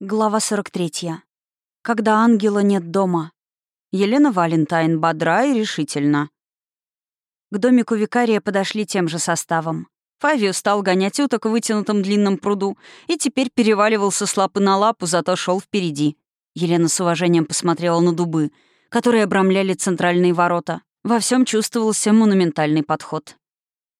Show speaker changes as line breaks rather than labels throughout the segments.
Глава 43. Когда ангела нет дома. Елена Валентайн бодра и решительно. К домику викария подошли тем же составом. Фавио стал гонять уток в вытянутом длинном пруду и теперь переваливался с лапы на лапу, зато шел впереди. Елена с уважением посмотрела на дубы, которые обрамляли центральные ворота. Во всем чувствовался монументальный подход.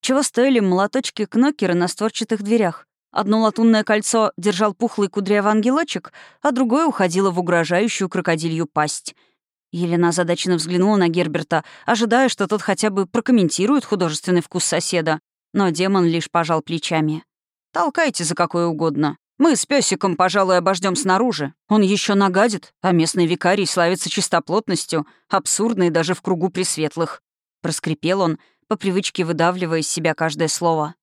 Чего стоили молоточки-кнокеры на створчатых дверях? Одно латунное кольцо держал пухлый кудрявый ангелочек, а другое уходило в угрожающую крокодилью пасть. Елена озадаченно взглянула на Герберта, ожидая, что тот хотя бы прокомментирует художественный вкус соседа, но демон лишь пожал плечами. «Толкайте за какое угодно. Мы с песиком, пожалуй, обождем снаружи. Он еще нагадит, а местный викарий славится чистоплотностью, абсурдной даже в кругу пресветлых». Проскрипел он, по привычке выдавливая из себя каждое слово.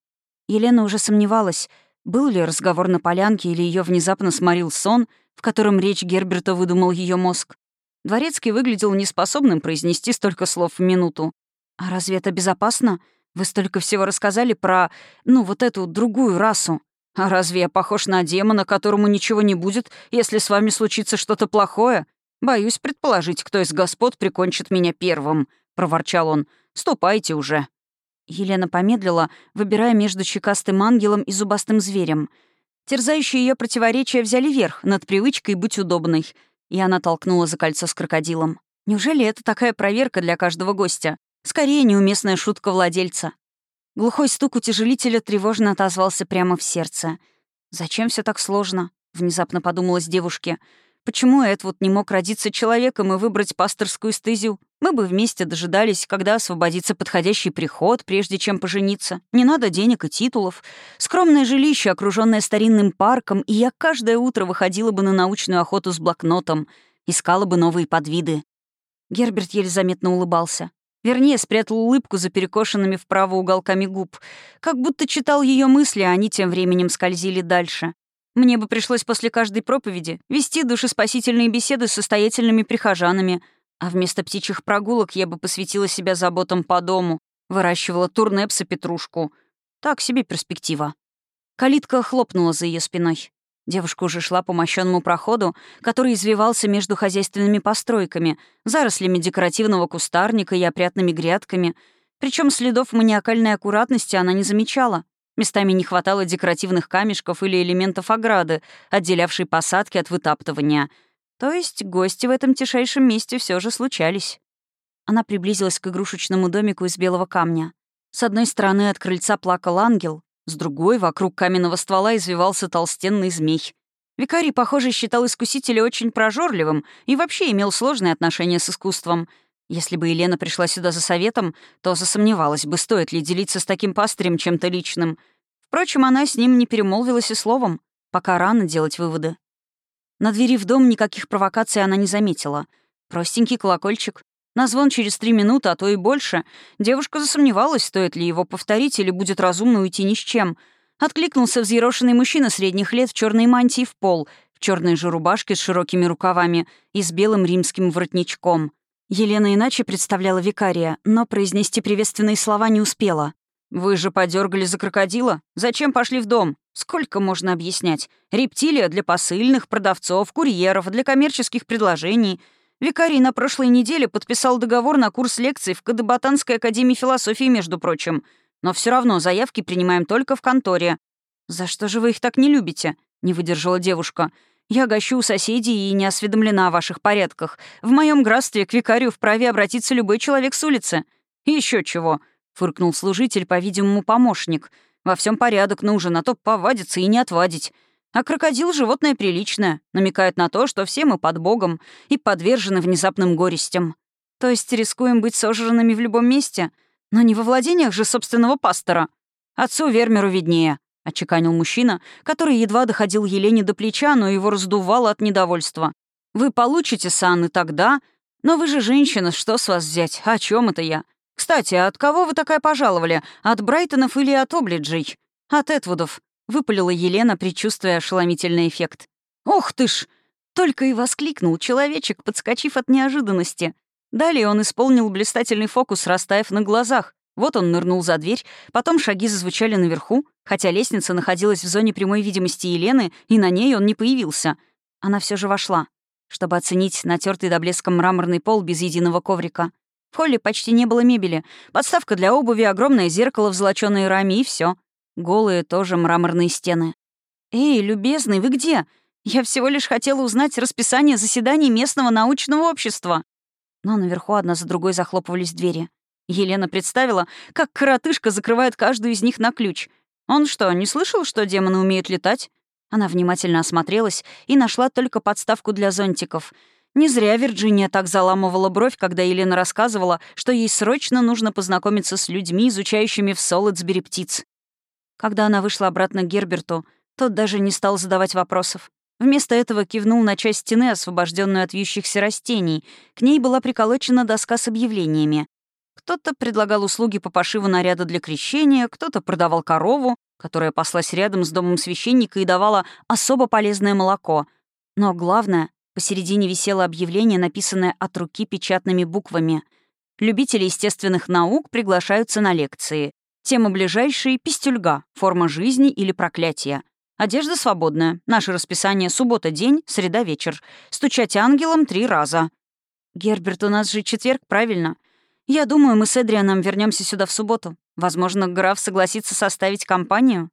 Елена уже сомневалась — был ли разговор на полянке или ее внезапно сморил сон, в котором речь Герберта выдумал ее мозг? Дворецкий выглядел неспособным произнести столько слов в минуту. «А разве это безопасно? Вы столько всего рассказали про, ну, вот эту другую расу. А разве я похож на демона, которому ничего не будет, если с вами случится что-то плохое? Боюсь предположить, кто из господ прикончит меня первым», — проворчал он. «Ступайте уже». Елена помедлила, выбирая между чекастым ангелом и зубастым зверем. Терзающие ее противоречия взяли верх над привычкой быть удобной, и она толкнула за кольцо с крокодилом. Неужели это такая проверка для каждого гостя? Скорее, неуместная шутка владельца. Глухой стук утяжелителя тревожно отозвался прямо в сердце. «Зачем все так сложно?» — внезапно подумалась девушке. Почему Эдвуд не мог родиться человеком и выбрать пасторскую стезю? Мы бы вместе дожидались, когда освободится подходящий приход, прежде чем пожениться. Не надо денег и титулов. Скромное жилище, окруженное старинным парком, и я каждое утро выходила бы на научную охоту с блокнотом, искала бы новые подвиды. Герберт еле заметно улыбался. Вернее, спрятал улыбку за перекошенными вправо уголками губ, как будто читал ее мысли, а они тем временем скользили дальше. Мне бы пришлось после каждой проповеди вести душеспасительные беседы с состоятельными прихожанами, а вместо птичьих прогулок я бы посвятила себя заботам по дому, выращивала турнепс и петрушку. Так себе перспектива. Калитка хлопнула за ее спиной. Девушка уже шла по мощенному проходу, который извивался между хозяйственными постройками, зарослями декоративного кустарника и опрятными грядками. Причем следов маниакальной аккуратности она не замечала. Местами не хватало декоративных камешков или элементов ограды, отделявшей посадки от вытаптывания. То есть гости в этом тишайшем месте все же случались. Она приблизилась к игрушечному домику из белого камня. С одной стороны от крыльца плакал ангел, с другой вокруг каменного ствола извивался толстенный змей. Викарий, похоже, считал искусителя очень прожорливым и вообще имел сложные отношения с искусством — если бы Елена пришла сюда за советом, то засомневалась бы, стоит ли делиться с таким пастырем чем-то личным. Впрочем, она с ним не перемолвилась и словом. Пока рано делать выводы. На двери в дом никаких провокаций она не заметила. Простенький колокольчик. На звон через три минуты, а то и больше. Девушка засомневалась, стоит ли его повторить или будет разумно уйти ни с чем. Откликнулся взъерошенный мужчина средних лет в черной мантии в пол, в черной же рубашке с широкими рукавами и с белым римским воротничком. Елена иначе представляла викария, но произнести приветственные слова не успела. «Вы же подергали за крокодила? Зачем пошли в дом? Сколько можно объяснять? Рептилия для посыльных, продавцов, курьеров, для коммерческих предложений. Викарий на прошлой неделе подписал договор на курс лекций в Кадебатанской академии философии, между прочим. Но все равно заявки принимаем только в конторе». «За что же вы их так не любите?» — не выдержала девушка. Я гощу у соседей и не осведомлена о ваших порядках. В моем графстве к викарию вправе обратиться любой человек с улицы. Еще чего, фыркнул служитель, по-видимому, помощник. Во всем порядок нужен, а то повадиться и не отвадить. А крокодил — животное приличное, намекает на то, что все мы под Богом и подвержены внезапным горестям. То есть рискуем быть сожранными в любом месте, но не во владениях же собственного пастора. Отцу Вермеру виднее. — отчеканил мужчина, который едва доходил Елене до плеча, но его раздувало от недовольства. «Вы получите саны тогда, но вы же женщина, что с вас взять? О чем это я? Кстати, от кого вы такая пожаловали? От Брайтонов или от Облиджей?» «От Этвудов», — выпалила Елена, предчувствуя ошеломительный эффект. «Ох ты ж!» — только и воскликнул человечек, подскочив от неожиданности. Далее он исполнил блистательный фокус, растаяв на глазах. Вот он нырнул за дверь, потом шаги зазвучали наверху, хотя лестница находилась в зоне прямой видимости Елены, и на ней он не появился. Она все же вошла, чтобы оценить натертый до блеска мраморный пол без единого коврика. В холле почти не было мебели. Подставка для обуви, огромное зеркало в золочёной раме и все. Голые тоже мраморные стены. «Эй, любезный, вы где? Я всего лишь хотела узнать расписание заседаний местного научного общества». Но наверху одна за другой захлопывались двери. Елена представила, как коротышка закрывает каждую из них на ключ. Он что, не слышал, что демоны умеют летать? Она внимательно осмотрелась и нашла только подставку для зонтиков. Не зря Вирджиния так заламывала бровь, когда Елена рассказывала, что ей срочно нужно познакомиться с людьми, изучающими в Солотсбери птиц. Когда она вышла обратно к Герберту, тот даже не стал задавать вопросов. Вместо этого кивнул на часть стены, освобожденную от вьющихся растений. К ней была приколочена доска с объявлениями. Кто-то предлагал услуги по пошиву наряда для крещения, кто-то продавал корову, которая паслась рядом с домом священника и давала особо полезное молоко. Но главное, посередине висело объявление, написанное от руки печатными буквами. Любители естественных наук приглашаются на лекции. Тема ближайшей — пистюльга, форма жизни или проклятия. Одежда свободная. Наше расписание — суббота-день, среда-вечер. Стучать ангелом три раза. «Герберт, у нас же четверг, правильно? Я думаю, мы с Эдрианом вернемся сюда в субботу. Возможно, граф согласится составить компанию».